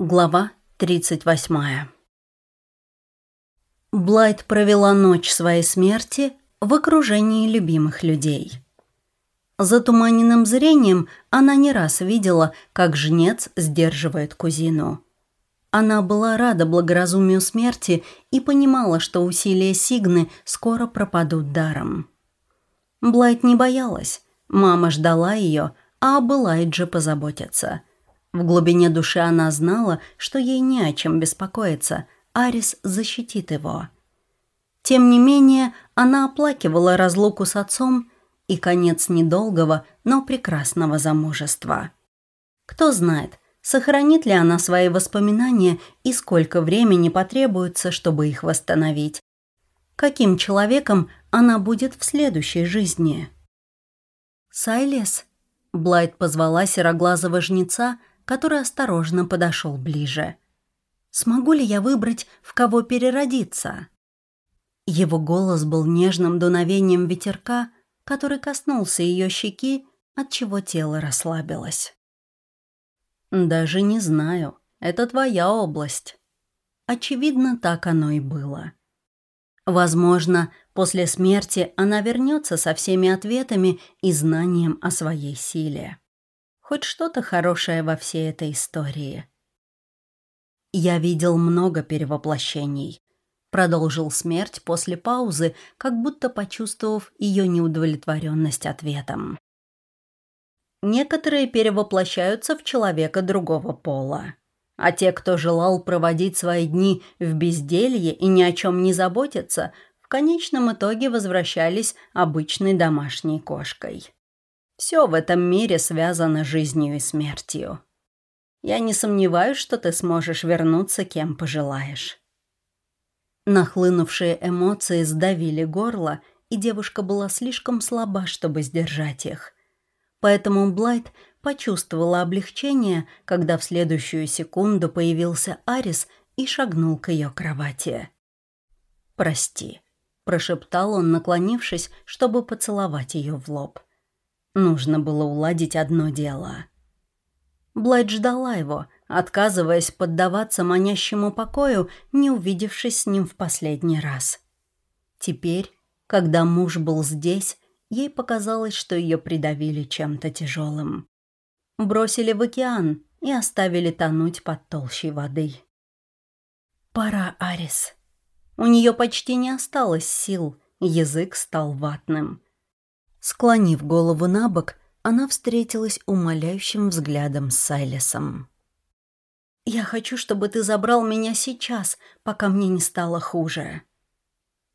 Глава 38 Блайт провела ночь своей смерти в окружении любимых людей. Затуманенным зрением она не раз видела, как жнец сдерживает кузину. Она была рада благоразумию смерти и понимала, что усилия Сигны скоро пропадут даром. Блайт не боялась. Мама ждала ее, а об Элайдже позаботиться – в глубине души она знала, что ей не о чем беспокоиться, Арис защитит его. Тем не менее, она оплакивала разлуку с отцом и конец недолгого, но прекрасного замужества. Кто знает, сохранит ли она свои воспоминания и сколько времени потребуется, чтобы их восстановить. Каким человеком она будет в следующей жизни? «Сайлес?» Блайт позвала сероглазого жнеца, который осторожно подошел ближе. «Смогу ли я выбрать, в кого переродиться?» Его голос был нежным дуновением ветерка, который коснулся ее щеки, отчего тело расслабилось. «Даже не знаю. Это твоя область». Очевидно, так оно и было. Возможно, после смерти она вернется со всеми ответами и знанием о своей силе. Хоть что-то хорошее во всей этой истории. «Я видел много перевоплощений», — продолжил смерть после паузы, как будто почувствовав ее неудовлетворенность ответом. Некоторые перевоплощаются в человека другого пола. А те, кто желал проводить свои дни в безделье и ни о чем не заботиться, в конечном итоге возвращались обычной домашней кошкой. Все в этом мире связано жизнью и смертью. Я не сомневаюсь, что ты сможешь вернуться, кем пожелаешь». Нахлынувшие эмоции сдавили горло, и девушка была слишком слаба, чтобы сдержать их. Поэтому Блайт почувствовала облегчение, когда в следующую секунду появился Арис и шагнул к ее кровати. «Прости», — прошептал он, наклонившись, чтобы поцеловать ее в лоб. Нужно было уладить одно дело. Блайт ждала его, отказываясь поддаваться манящему покою, не увидевшись с ним в последний раз. Теперь, когда муж был здесь, ей показалось, что ее придавили чем-то тяжелым. Бросили в океан и оставили тонуть под толщей воды. «Пора, Арис». У нее почти не осталось сил, язык стал ватным. Склонив голову на бок, она встретилась умоляющим взглядом с Сайлесом. «Я хочу, чтобы ты забрал меня сейчас, пока мне не стало хуже».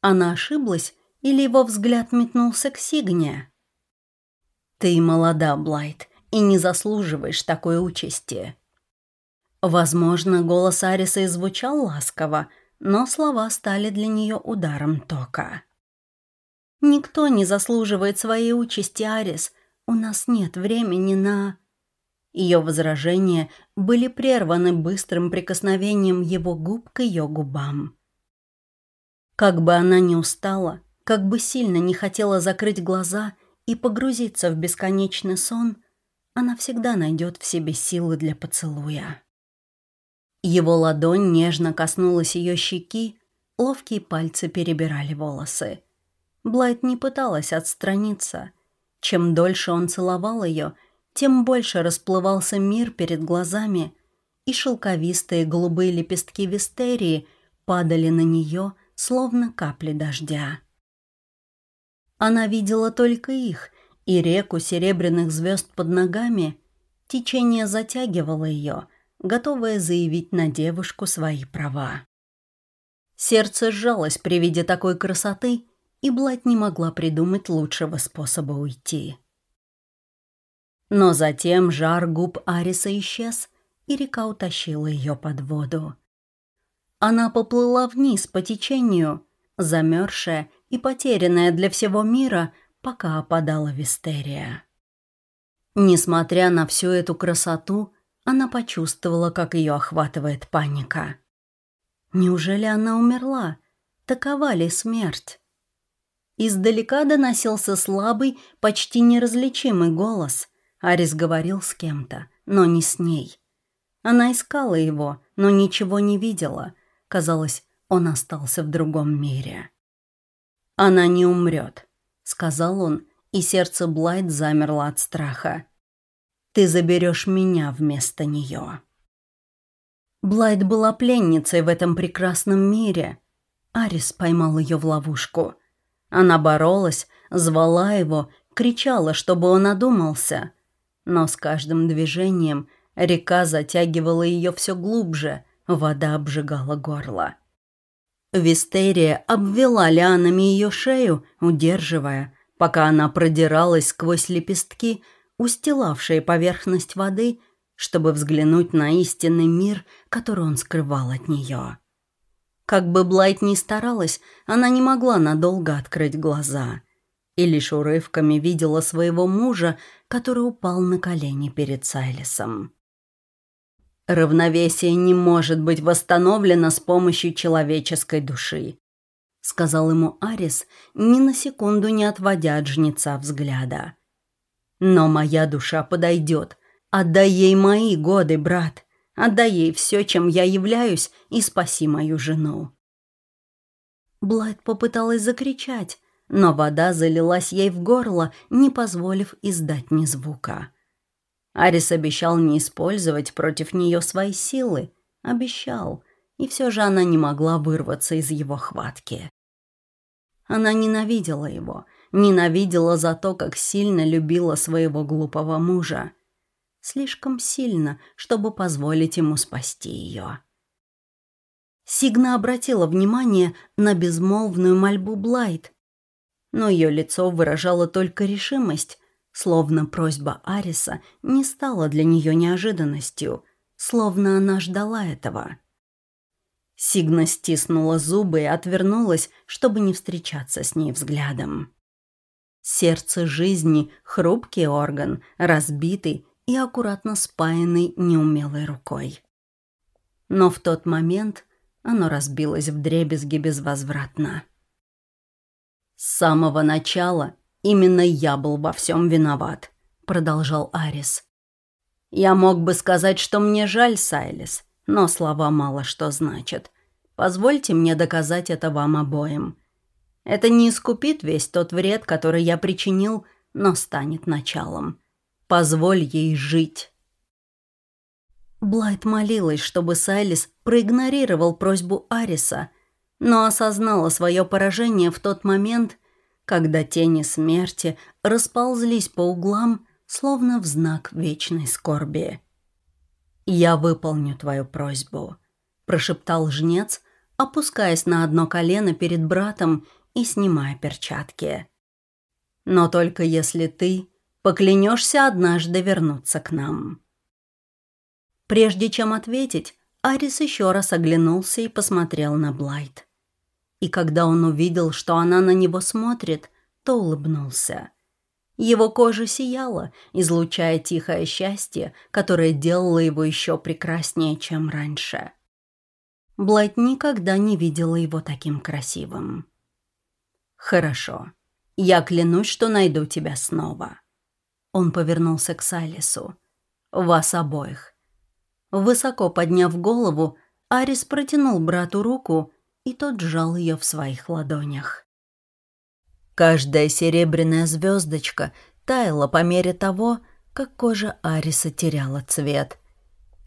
Она ошиблась, или его взгляд метнулся к Сигне? «Ты молода, Блайт, и не заслуживаешь такой участи». Возможно, голос Ариса и звучал ласково, но слова стали для нее ударом тока. Никто не заслуживает своей участи, Арис. У нас нет времени на...» Ее возражения были прерваны быстрым прикосновением его губ к ее губам. Как бы она ни устала, как бы сильно не хотела закрыть глаза и погрузиться в бесконечный сон, она всегда найдет в себе силы для поцелуя. Его ладонь нежно коснулась ее щеки, ловкие пальцы перебирали волосы. Блайт не пыталась отстраниться. Чем дольше он целовал ее, тем больше расплывался мир перед глазами, и шелковистые голубые лепестки вистерии падали на нее, словно капли дождя. Она видела только их, и реку серебряных звезд под ногами. Течение затягивало ее, готовое заявить на девушку свои права. Сердце сжалось при виде такой красоты, и Блать не могла придумать лучшего способа уйти. Но затем жар губ Ариса исчез, и река утащила ее под воду. Она поплыла вниз по течению, замерзшая и потерянная для всего мира, пока опадала Вистерия. Несмотря на всю эту красоту, она почувствовала, как ее охватывает паника. Неужели она умерла? Такова ли смерть? Издалека доносился слабый, почти неразличимый голос. Арис говорил с кем-то, но не с ней. Она искала его, но ничего не видела. Казалось, он остался в другом мире. «Она не умрет», — сказал он, и сердце Блайт замерло от страха. «Ты заберешь меня вместо нее». Блайт была пленницей в этом прекрасном мире. Арис поймал ее в ловушку. Она боролась, звала его, кричала, чтобы он одумался. Но с каждым движением река затягивала ее все глубже, вода обжигала горло. Вистерия обвела лианами ее шею, удерживая, пока она продиралась сквозь лепестки, устилавшие поверхность воды, чтобы взглянуть на истинный мир, который он скрывал от нее. Как бы Блайт ни старалась, она не могла надолго открыть глаза. И лишь урывками видела своего мужа, который упал на колени перед Сайлисом. «Равновесие не может быть восстановлено с помощью человеческой души», сказал ему Арис, ни на секунду не отводя от жнеца взгляда. «Но моя душа подойдет, Отдай ей мои годы, брат. Отдай ей все, чем я являюсь, и спаси мою жену. Блайт попыталась закричать, но вода залилась ей в горло, не позволив издать ни звука. Арис обещал не использовать против нее свои силы. Обещал, и все же она не могла вырваться из его хватки. Она ненавидела его, ненавидела за то, как сильно любила своего глупого мужа слишком сильно, чтобы позволить ему спасти ее. Сигна обратила внимание на безмолвную мольбу Блайт, но ее лицо выражало только решимость, словно просьба Ариса не стала для нее неожиданностью, словно она ждала этого. Сигна стиснула зубы и отвернулась, чтобы не встречаться с ней взглядом. Сердце жизни — хрупкий орган, разбитый и аккуратно спаянный неумелой рукой. Но в тот момент оно разбилось в дребезги безвозвратно. «С самого начала именно я был во всем виноват», — продолжал Арис. «Я мог бы сказать, что мне жаль, Сайлис, но слова мало что значат. Позвольте мне доказать это вам обоим. Это не искупит весь тот вред, который я причинил, но станет началом. Позволь ей жить». Блайт молилась, чтобы Сайлис проигнорировал просьбу Ариса, но осознала свое поражение в тот момент, когда тени смерти расползлись по углам, словно в знак вечной скорби. «Я выполню твою просьбу», — прошептал жнец, опускаясь на одно колено перед братом и снимая перчатки. «Но только если ты Поклянешься однажды вернуться к нам». Прежде чем ответить, Арис еще раз оглянулся и посмотрел на Блайт. И когда он увидел, что она на него смотрит, то улыбнулся. Его кожа сияла, излучая тихое счастье, которое делало его еще прекраснее, чем раньше. Блайт никогда не видела его таким красивым. «Хорошо. Я клянусь, что найду тебя снова», он повернулся к Сайлису. «Вас обоих». Высоко подняв голову, Арис протянул брату руку, и тот сжал ее в своих ладонях. Каждая серебряная звездочка таяла по мере того, как кожа Ариса теряла цвет.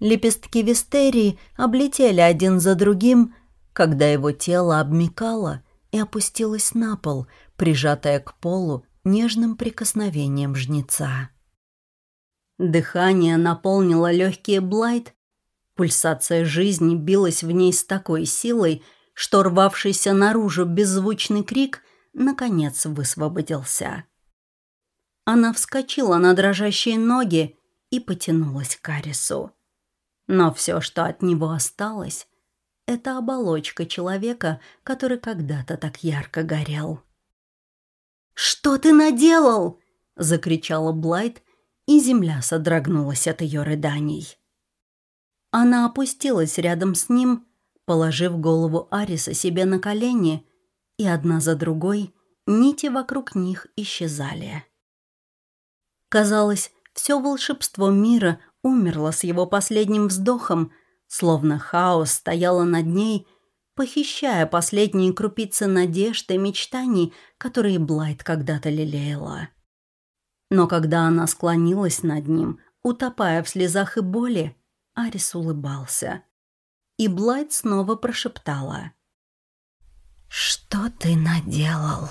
Лепестки вистерии облетели один за другим, когда его тело обмикало и опустилось на пол, прижатое к полу нежным прикосновением жнеца. Дыхание наполнило легкие Блайт, пульсация жизни билась в ней с такой силой, что рвавшийся наружу беззвучный крик наконец высвободился. Она вскочила на дрожащие ноги и потянулась к Арису. Но все, что от него осталось, это оболочка человека, который когда-то так ярко горел. «Что ты наделал?» — закричала Блайт, и земля содрогнулась от ее рыданий. Она опустилась рядом с ним, положив голову Ариса себе на колени, и одна за другой нити вокруг них исчезали. Казалось, все волшебство мира умерла с его последним вздохом, словно хаос стояла над ней, похищая последние крупицы надежд и мечтаний, которые Блайт когда-то лелеяла. Но когда она склонилась над ним, утопая в слезах и боли, Арис улыбался. И Блайт снова прошептала. «Что ты наделал?»